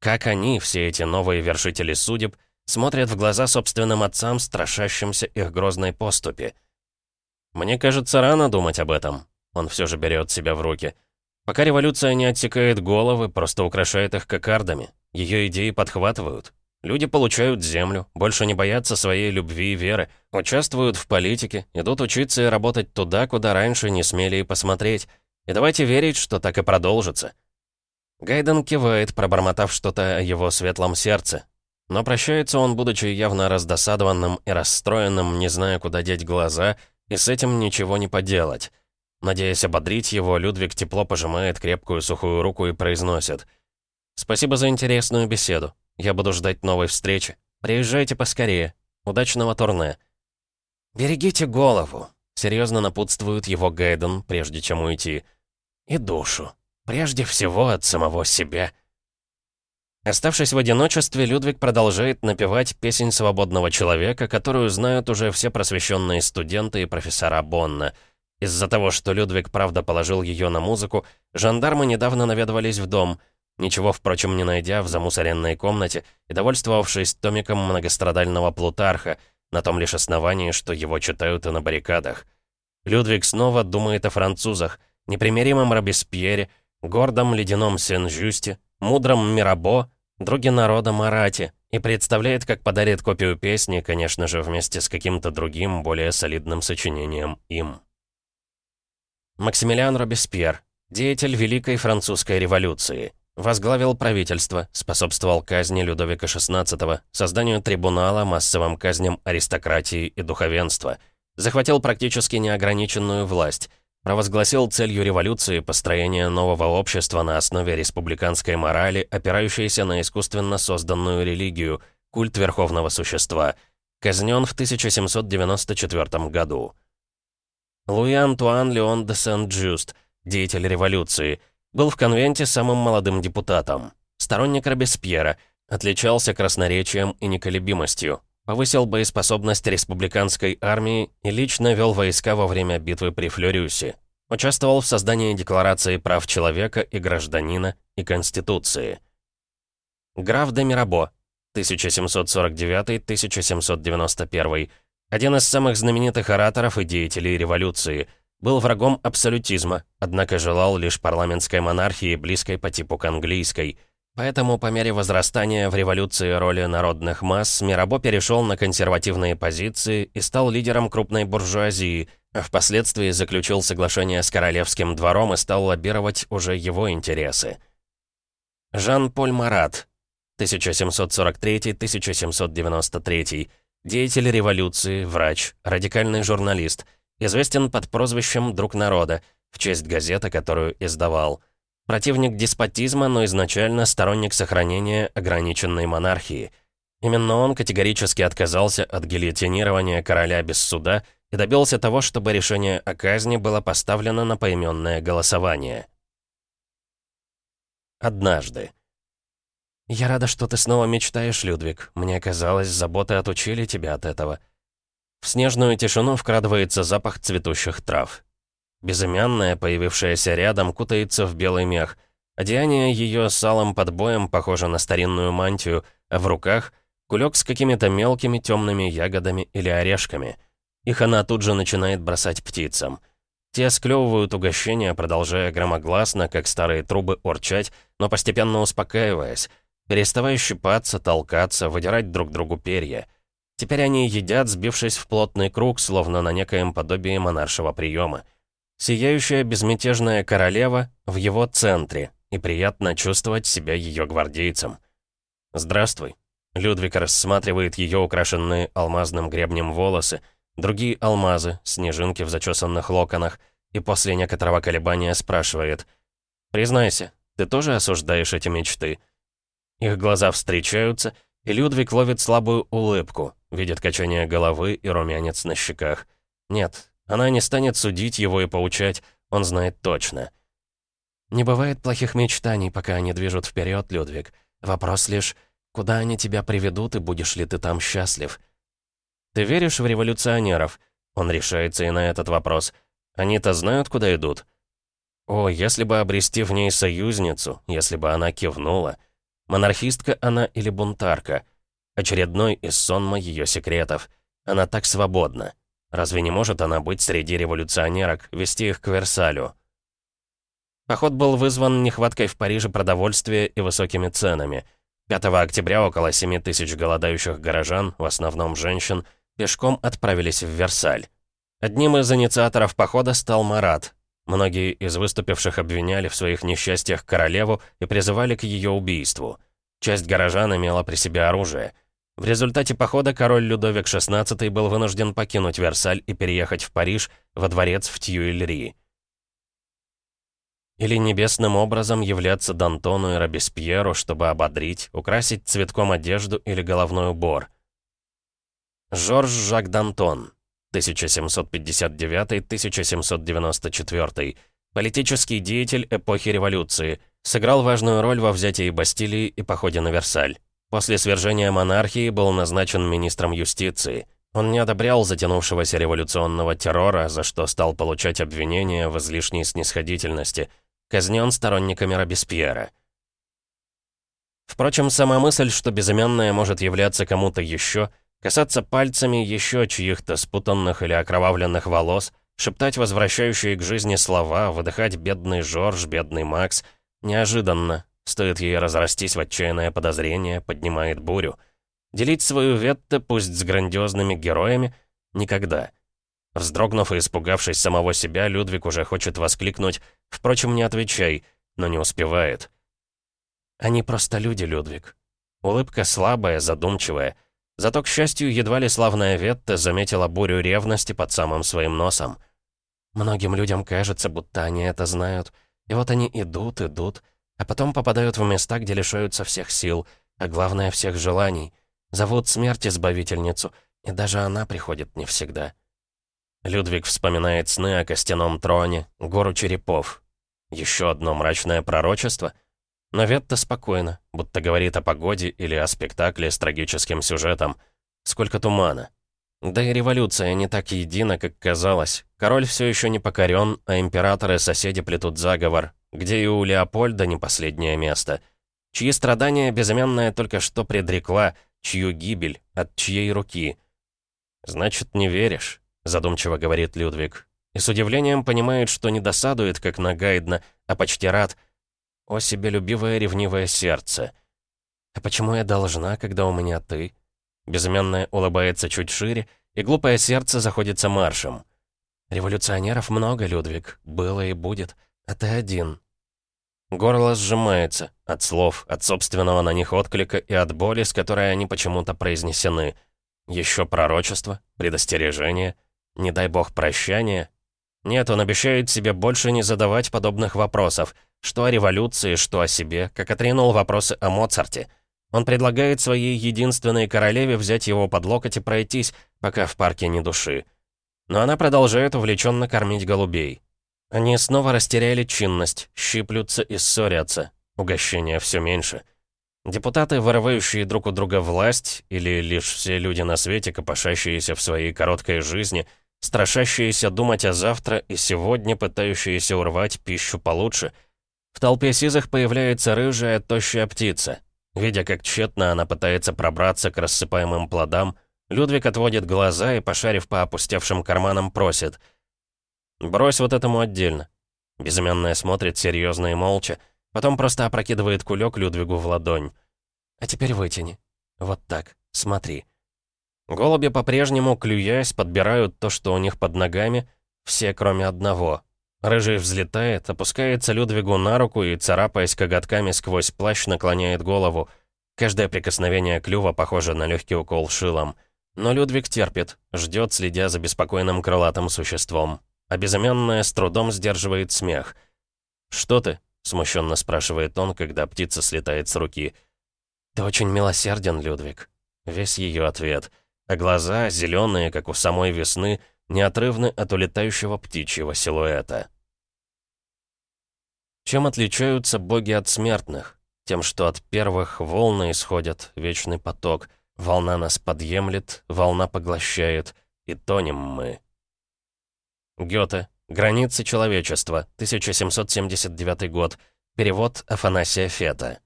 как они, все эти новые вершители судеб, смотрят в глаза собственным отцам, страшащимся их грозной поступи. Мне кажется, рано думать об этом. Он все же берет себя в руки. Пока революция не отсекает головы, просто украшает их кокардами. Ее идеи подхватывают. Люди получают землю, больше не боятся своей любви и веры, участвуют в политике, идут учиться и работать туда, куда раньше не смели и посмотреть. И давайте верить, что так и продолжится. Гайден кивает, пробормотав что-то о его светлом сердце. Но прощается он, будучи явно раздосадованным и расстроенным, не зная, куда деть глаза, и с этим ничего не поделать. Надеясь ободрить его, Людвиг тепло пожимает крепкую сухую руку и произносит. «Спасибо за интересную беседу. Я буду ждать новой встречи. Приезжайте поскорее. Удачного турне». «Берегите голову», — серьезно напутствует его Гайден, прежде чем уйти. «И душу. Прежде всего от самого себя». Оставшись в одиночестве, Людвиг продолжает напевать песнь свободного человека, которую знают уже все просвещенные студенты и профессора Бонна — из-за того, что Людвиг правда положил ее на музыку, жандармы недавно наведывались в дом, ничего, впрочем, не найдя в замусоренной комнате и довольствовавшись томиком многострадального Плутарха, на том лишь основании, что его читают и на баррикадах. Людвиг снова думает о французах, непримиримом Робеспьере, гордом ледяном Сен-Жюсте, мудром Мирабо, друге народа Марате, и представляет, как подарит копию песни, конечно же, вместе с каким-то другим, более солидным сочинением им. Максимилиан Робеспьер, деятель Великой Французской революции, возглавил правительство, способствовал казни Людовика XVI, созданию трибунала, массовым казням аристократии и духовенства, захватил практически неограниченную власть, провозгласил целью революции построение нового общества на основе республиканской морали, опирающейся на искусственно созданную религию, культ верховного существа, казнен в 1794 году. Луи Антуан Леон де Сент-Джуст, деятель революции, был в конвенте самым молодым депутатом. Сторонник Робеспьера, отличался красноречием и неколебимостью, повысил боеспособность республиканской армии и лично вел войска во время битвы при Флёрюсе. Участвовал в создании Декларации прав человека и гражданина и Конституции. Граф де Мирабо, 1749-1791, один из самых знаменитых ораторов и деятелей революции, был врагом абсолютизма, однако желал лишь парламентской монархии, близкой по типу к английской. Поэтому по мере возрастания в революции роли народных масс Мирабо перешел на консервативные позиции и стал лидером крупной буржуазии, а впоследствии заключил соглашение с королевским двором и стал лоббировать уже его интересы. Жан-Поль Марат, 1743-1793 Деятель революции, врач, радикальный журналист. Известен под прозвищем «Друг народа», в честь газеты, которую издавал. Противник деспотизма, но изначально сторонник сохранения ограниченной монархии. Именно он категорически отказался от гильотинирования короля без суда и добился того, чтобы решение о казни было поставлено на поименное голосование. Однажды. «Я рада, что ты снова мечтаешь, Людвиг. Мне казалось, заботы отучили тебя от этого». В снежную тишину вкрадывается запах цветущих трав. Безымянная, появившаяся рядом, кутается в белый мех. Одеяние ее с алым подбоем похоже на старинную мантию, а в руках — кулек с какими-то мелкими темными ягодами или орешками. Их она тут же начинает бросать птицам. Те склевывают угощения, продолжая громогласно, как старые трубы, урчать, но постепенно успокаиваясь — переставая щипаться, толкаться, выдирать друг другу перья. Теперь они едят, сбившись в плотный круг, словно на некоем подобии монаршего приема. Сияющая безмятежная королева в его центре, и приятно чувствовать себя ее гвардейцем. «Здравствуй». Людвиг рассматривает ее украшенные алмазным гребнем волосы, другие алмазы, снежинки в зачесанных локонах, и после некоторого колебания спрашивает. «Признайся, ты тоже осуждаешь эти мечты?» Их глаза встречаются, и Людвиг ловит слабую улыбку, видит качание головы и румянец на щеках. Нет, она не станет судить его и поучать, он знает точно. Не бывает плохих мечтаний, пока они движут вперед, Людвиг. Вопрос лишь, куда они тебя приведут и будешь ли ты там счастлив? Ты веришь в революционеров? Он решается и на этот вопрос. Они-то знают, куда идут? О, если бы обрести в ней союзницу, если бы она кивнула. Монархистка она или бунтарка? Очередной из сонма ее секретов. Она так свободна. Разве не может она быть среди революционерок, вести их к Версалю? Поход был вызван нехваткой в Париже продовольствия и высокими ценами. 5 октября около 7 тысяч голодающих горожан, в основном женщин, пешком отправились в Версаль. Одним из инициаторов похода стал Марат, Многие из выступивших обвиняли в своих несчастьях королеву и призывали к ее убийству. Часть горожан имела при себе оружие. В результате похода король Людовик XVI был вынужден покинуть Версаль и переехать в Париж, во дворец в Тьюильри. Или небесным образом являться Д'Антону и Робеспьеру, чтобы ободрить, украсить цветком одежду или головной убор. Жорж Жак Д'Антон, 1759-1794, политический деятель эпохи революции, сыграл важную роль во взятии Бастилии и походе на Версаль. После свержения монархии был назначен министром юстиции. Он не одобрял затянувшегося революционного террора, за что стал получать обвинения в излишней снисходительности. Казнен сторонниками Робеспьера. Впрочем, сама мысль, что безымянная может являться кому-то еще – Касаться пальцами еще чьих-то спутанных или окровавленных волос, шептать возвращающие к жизни слова, выдыхать «бедный Жорж», «бедный Макс». Неожиданно. Стоит ей разрастись в отчаянное подозрение, поднимает бурю. Делить свою ветте, пусть с грандиозными героями, никогда. Вздрогнув и испугавшись самого себя, Людвиг уже хочет воскликнуть «Впрочем, не отвечай», но не успевает. Они просто люди, Людвиг. Улыбка слабая, задумчивая. Зато, к счастью, едва ли славная Ветта заметила бурю ревности под самым своим носом. Многим людям кажется, будто они это знают. И вот они идут, идут, а потом попадают в места, где лишаются всех сил, а главное, всех желаний. Зовут смерть избавительницу, и даже она приходит не всегда. Людвиг вспоминает сны о костяном троне, гору черепов. Еще одно мрачное пророчество — но Ветта спокойно, будто говорит о погоде или о спектакле с трагическим сюжетом. Сколько тумана. Да и революция не так едина, как казалось. Король все еще не покорен, а императоры-соседи плетут заговор, где и у Леопольда не последнее место. Чьи страдания безымянная только что предрекла, чью гибель, от чьей руки. «Значит, не веришь», — задумчиво говорит Людвиг. И с удивлением понимает, что не досадует, как на Гайдна, а почти рад — о себелюбивое ревнивое сердце. А почему я должна, когда у меня ты? Безымянная улыбается чуть шире, и глупое сердце заходится маршем. Революционеров много, Людвиг, было и будет, а ты один. Горло сжимается от слов, от собственного на них отклика и от боли, с которой они почему-то произнесены. Еще пророчество, предостережение, не дай бог прощания. Нет, он обещает себе больше не задавать подобных вопросов, что о революции, что о себе, как отринул вопросы о Моцарте. Он предлагает своей единственной королеве взять его под локоть и пройтись, пока в парке не души. Но она продолжает увлеченно кормить голубей. Они снова растеряли чинность, щиплются и ссорятся. Угощения все меньше. Депутаты, вырывающие друг у друга власть, или лишь все люди на свете, копошащиеся в своей короткой жизни, страшащиеся думать о завтра и сегодня пытающиеся урвать пищу получше — в толпе сизых появляется рыжая, тощая птица. Видя, как тщетно она пытается пробраться к рассыпаемым плодам, Людвиг отводит глаза и, пошарив по опустевшим карманам, просит. «Брось вот этому отдельно». Безымянная смотрит серьезно и молча, потом просто опрокидывает кулек Людвигу в ладонь. «А теперь вытяни. Вот так. Смотри». Голуби по-прежнему, клюясь, подбирают то, что у них под ногами, все, кроме одного, Рыжий взлетает, опускается Людвигу на руку и, царапаясь коготками сквозь плащ, наклоняет голову. Каждое прикосновение клюва похоже на легкий укол шилом. Но Людвиг терпит, ждет, следя за беспокойным крылатым существом. А безымянная с трудом сдерживает смех. «Что ты?» — смущенно спрашивает он, когда птица слетает с руки. «Ты очень милосерден, Людвиг». Весь ее ответ. А глаза, зеленые, как у самой весны, неотрывны от улетающего птичьего силуэта. Чем отличаются боги от смертных? Тем, что от первых волны исходят, вечный поток. Волна нас подъемлет, волна поглощает, и тонем мы. Гёте. Границы человечества. 1779 год. Перевод Афанасия Фета.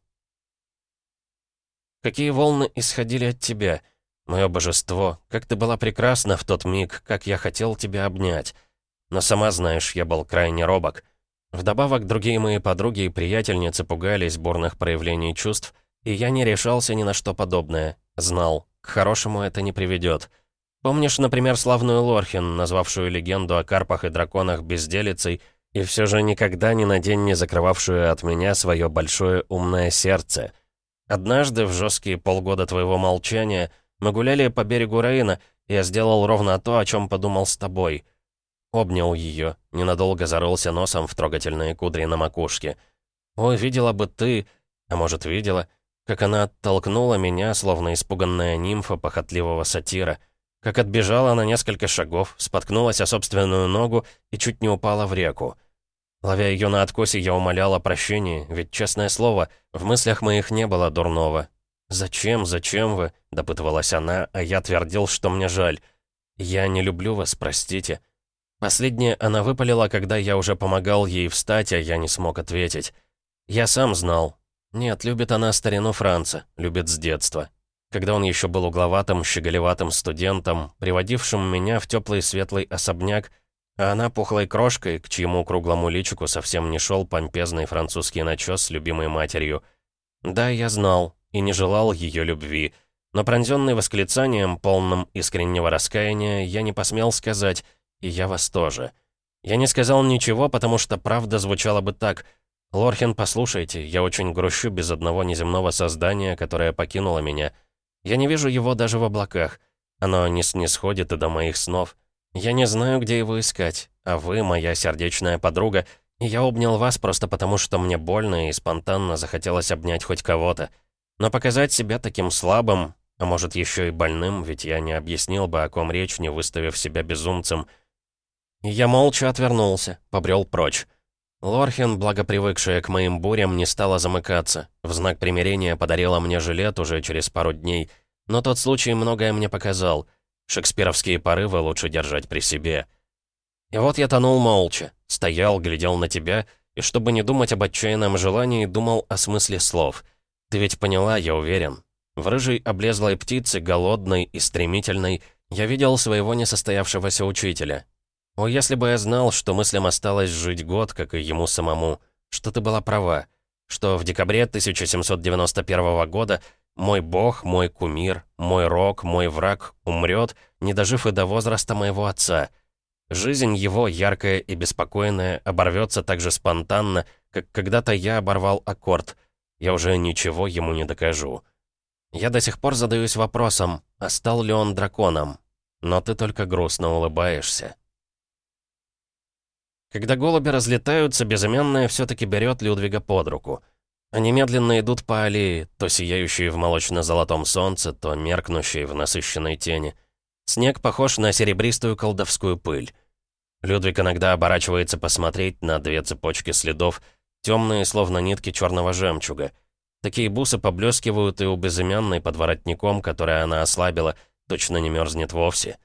Какие волны исходили от тебя? Мое божество, как ты была прекрасна в тот миг, как я хотел тебя обнять. Но сама знаешь, я был крайне робок. Вдобавок, другие мои подруги и приятельницы пугались бурных проявлений чувств, и я не решался ни на что подобное. Знал, к хорошему это не приведет. Помнишь, например, славную Лорхин, назвавшую легенду о карпах и драконах безделицей, и все же никогда ни на день не закрывавшую от меня свое большое умное сердце? Однажды, в жесткие полгода твоего молчания, мы гуляли по берегу Рейна, и я сделал ровно то, о чем подумал с тобой — Обнял ее, ненадолго зарылся носом в трогательные кудри на макушке. «Ой, видела бы ты, а может, видела, как она оттолкнула меня, словно испуганная нимфа похотливого сатира, как отбежала на несколько шагов, споткнулась о собственную ногу и чуть не упала в реку. Ловя ее на откосе, я умолял о прощении, ведь, честное слово, в мыслях моих не было дурного. «Зачем, зачем вы?» — допытывалась она, а я твердил, что мне жаль. «Я не люблю вас, простите». Последнее она выпалила, когда я уже помогал ей встать, а я не смог ответить. Я сам знал. Нет, любит она старину Франца, любит с детства. когда он еще был угловатым, щеголеватым студентом, приводившим меня в теплый светлый особняк, а она пухлой крошкой, к чьему круглому личику совсем не шел помпезный французский начес с любимой матерью. Да, я знал и не желал ее любви, но пронзенный восклицанием, полным искреннего раскаяния, я не посмел сказать «и я вас тоже». Я не сказал ничего, потому что правда звучала бы так «Лорхен, послушайте, я очень грущу без одного неземного создания, которое покинуло меня». Я не вижу его даже в облаках. Оно не снисходит и до моих снов. Я не знаю, где его искать, а вы, моя сердечная подруга, и я обнял вас просто потому, что мне больно и спонтанно захотелось обнять хоть кого-то. Но показать себя таким слабым, а может еще и больным, ведь я не объяснил бы, о ком речь, не выставив себя безумцем. Я молча отвернулся, побрел прочь. Лорхен, благопривыкшая к моим бурям, не стала замыкаться. В знак примирения подарила мне жилет уже через пару дней. Но тот случай многое мне показал. Шекспировские порывы лучше держать при себе. И вот я тонул молча, стоял, глядел на тебя, и чтобы не думать об отчаянном желании, думал о смысле слов. Ты ведь поняла, я уверен. В рыжей облезлой птице, голодной и стремительной, я видел своего несостоявшегося учителя, о, если бы я знал, что мыслям осталось жить год, как и ему самому, что ты была права, что в декабре 1791 года мой бог, мой кумир, мой рок, мой враг умрет, не дожив и до возраста моего отца. Жизнь его, яркая и беспокойная, оборвется так же спонтанно, как когда-то я оборвал аккорд. Я уже ничего ему не докажу. Я до сих пор задаюсь вопросом, а стал ли он драконом? Но ты только грустно улыбаешься. Когда голуби разлетаются, безымянная все-таки берет Людвига под руку. Они медленно идут по аллее, то сияющие в молочно-золотом солнце, то меркнущие в насыщенной тени. Снег похож на серебристую колдовскую пыль. Людвиг иногда оборачивается посмотреть на две цепочки следов, темные, словно нитки черного жемчуга. Такие бусы поблескивают и у безымянной под воротником, который она ослабила, точно не мерзнет вовсе.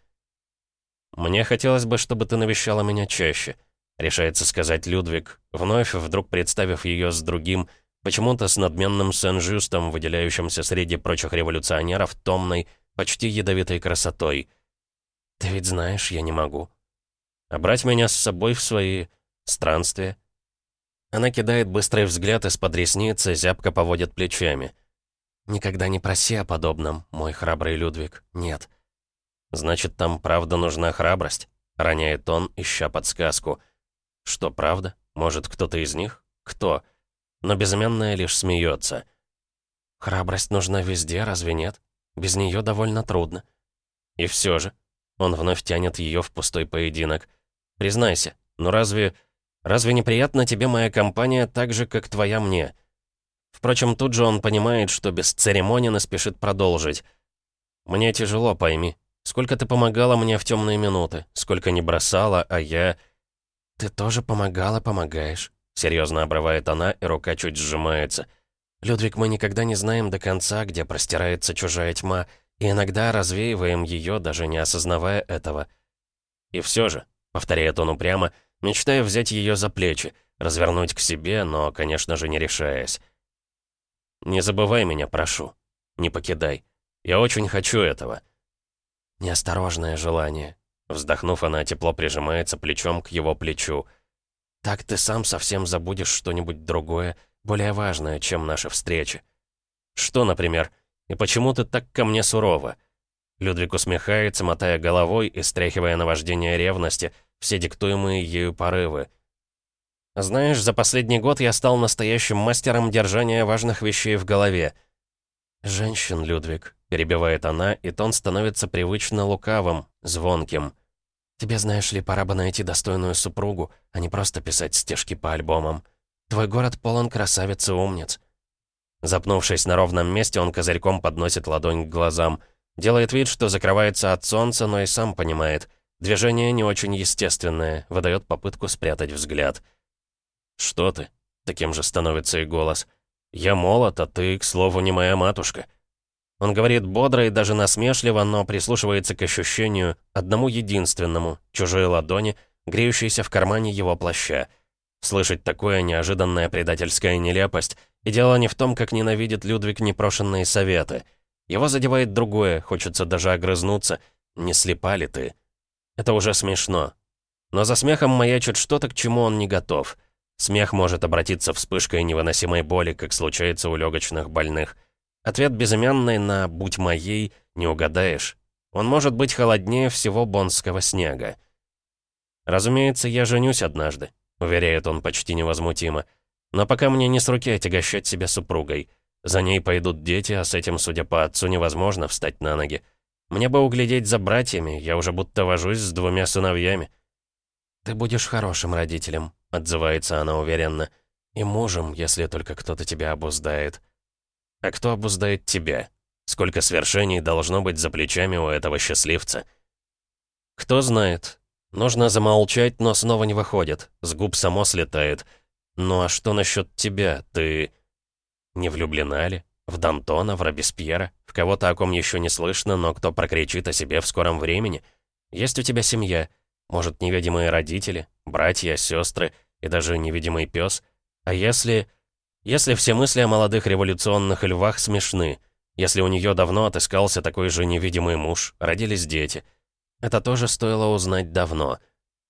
«Мне хотелось бы, чтобы ты навещала меня чаще», решается сказать Людвиг, вновь вдруг представив ее с другим, почему-то с надменным Сен-Жюстом, выделяющимся среди прочих революционеров томной, почти ядовитой красотой. «Ты ведь знаешь, я не могу. А брать меня с собой в свои странствия?» Она кидает быстрый взгляд из-под ресницы, зябко поводит плечами. «Никогда не проси о подобном, мой храбрый Людвиг, нет». «Значит, там правда нужна храбрость?» — роняет он, ища подсказку — что, правда? Может, кто-то из них? Кто? Но безымянная лишь смеется. Храбрость нужна везде, разве нет? Без нее довольно трудно. И все же, он вновь тянет ее в пустой поединок. Признайся, ну разве... Разве неприятна тебе моя компания так же, как твоя мне? Впрочем, тут же он понимает, что без церемонии спешит продолжить. «Мне тяжело, пойми. Сколько ты помогала мне в темные минуты, сколько не бросала, а я...» «Ты тоже помогала, помогаешь», — серьезно обрывает она, и рука чуть сжимается. «Людвиг, мы никогда не знаем до конца, где простирается чужая тьма, и иногда развеиваем ее, даже не осознавая этого». «И все же», — повторяет он упрямо, мечтая взять ее за плечи, развернуть к себе, но, конечно же, не решаясь. «Не забывай меня, прошу. Не покидай. Я очень хочу этого». «Неосторожное желание», Вздохнув, она тепло прижимается плечом к его плечу. «Так ты сам совсем забудешь что-нибудь другое, более важное, чем наша встреча». «Что, например? И почему ты так ко мне сурова?» Людвиг усмехается, мотая головой и стряхивая наваждение ревности, все диктуемые ею порывы. «Знаешь, за последний год я стал настоящим мастером держания важных вещей в голове». «Женщин, Людвиг», — перебивает она, и тон становится привычно лукавым, звонким. «Тебе, знаешь ли, пора бы найти достойную супругу, а не просто писать стежки по альбомам. Твой город полон красавиц и умниц». Запнувшись на ровном месте, он козырьком подносит ладонь к глазам. Делает вид, что закрывается от солнца, но и сам понимает. Движение не очень естественное, выдает попытку спрятать взгляд. «Что ты?» — таким же становится и голос. «Я молод, а ты, к слову, не моя матушка». Он говорит бодро и даже насмешливо, но прислушивается к ощущению, одному единственному, чужой ладони, греющейся в кармане его плаща. Слышать такое неожиданная предательская нелепость. И дело не в том, как ненавидит Людвиг непрошенные советы. Его задевает другое, хочется даже огрызнуться. Не слепа ли ты? Это уже смешно. Но за смехом маячит что-то, к чему он не готов. Смех может обратиться вспышкой невыносимой боли, как случается у легочных больных. Ответ безымянный на «будь моей» не угадаешь. Он может быть холоднее всего бонского снега. «Разумеется, я женюсь однажды», — уверяет он почти невозмутимо. «Но пока мне не с руки отягощать себя супругой. За ней пойдут дети, а с этим, судя по отцу, невозможно встать на ноги. Мне бы углядеть за братьями, я уже будто вожусь с двумя сыновьями». «Ты будешь хорошим родителем», — отзывается она уверенно. «И мужем, если только кто-то тебя обуздает». «А кто обуздает тебя? Сколько свершений должно быть за плечами у этого счастливца?» «Кто знает. Нужно замолчать, но снова не выходит. С губ само слетает. Ну а что насчет тебя? Ты...» Не влюблена ли? В Д'Антона, в Робеспьера? В кого-то, о ком еще не слышно, но кто прокричит о себе в скором времени? Есть у тебя семья? Может, невидимые родители, братья, сестры и даже невидимый пес? А если... Если все мысли о молодых революционных львах смешны, если у нее давно отыскался такой же невидимый муж, родились дети, это тоже стоило узнать давно.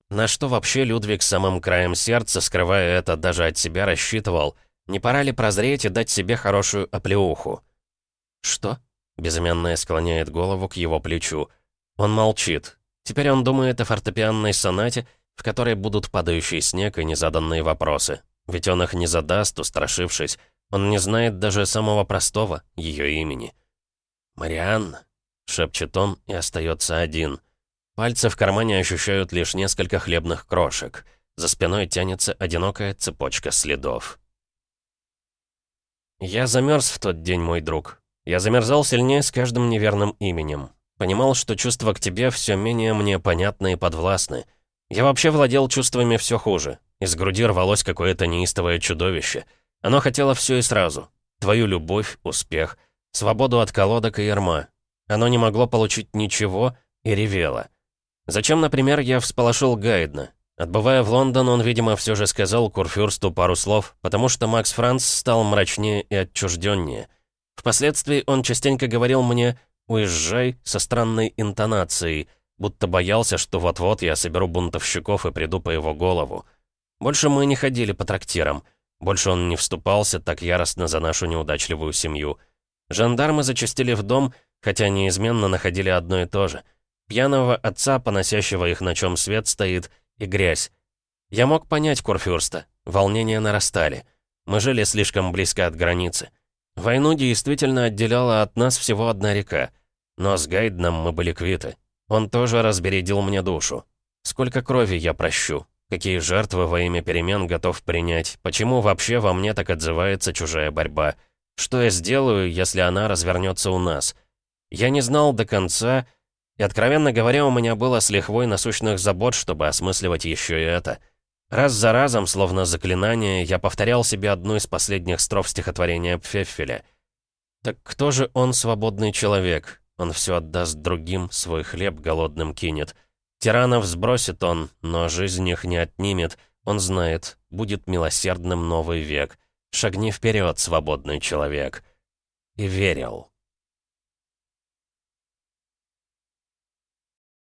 На что вообще Людвиг самым краем сердца, скрывая это даже от себя, рассчитывал — не пора ли прозреть и дать себе хорошую оплеуху? «Что?» — безымянная склоняет голову к его плечу. Он молчит. Теперь он думает о фортепианной сонате, в которой будут падающий снег и незаданные вопросы. Ведь он их не задаст, устрашившись. Он не знает даже самого простого, ее имени. «Марианна», — шепчет он и остается один. Пальцы в кармане ощущают лишь несколько хлебных крошек. За спиной тянется одинокая цепочка следов. Я замерз в тот день, мой друг. Я замерзал сильнее с каждым неверным именем. Понимал, что чувства к тебе все менее мне понятны и подвластны. Я вообще владел чувствами все хуже. Из груди рвалось какое-то неистовое чудовище. Оно хотело все и сразу. Твою любовь, успех, свободу от колодок и ярма. Оно не могло получить ничего и ревело. Зачем, например, я всполошил Гайдна? Отбывая в Лондон, он, видимо, все же сказал Курфюрсту пару слов, потому что Макс Франц стал мрачнее и отчужденнее. Впоследствии он частенько говорил мне «Уезжай» со странной интонацией, будто боялся, что вот-вот я соберу бунтовщиков и приду по его голову. Больше мы не ходили по трактирам. Больше он не вступался так яростно за нашу неудачливую семью. Жандармы зачастили в дом, хотя неизменно находили одно и то же. Пьяного отца, поносящего их на чем свет стоит, и грязь. Я мог понять Курфюрста. Волнения нарастали. Мы жили слишком близко от границы. Войну действительно отделяла от нас всего одна река. Но с Гайдном мы были квиты. Он тоже разбередил мне душу. Сколько крови я прощу. Какие жертвы во имя перемен готов принять. Почему вообще во мне так отзывается чужая борьба? Что я сделаю, если она развернется у нас? Я не знал до конца, и, откровенно говоря, у меня было с лихвой насущных забот, чтобы осмысливать еще и это. Раз за разом, словно заклинание, я повторял себе одну из последних строф стихотворения Пфеффеля. «Так кто же он, свободный человек? Он все отдаст другим, свой хлеб голодным кинет. Тиранов сбросит он, но жизнь их не отнимет. Он знает, будет милосердным новый век. Шагни вперед, свободный человек». И верил.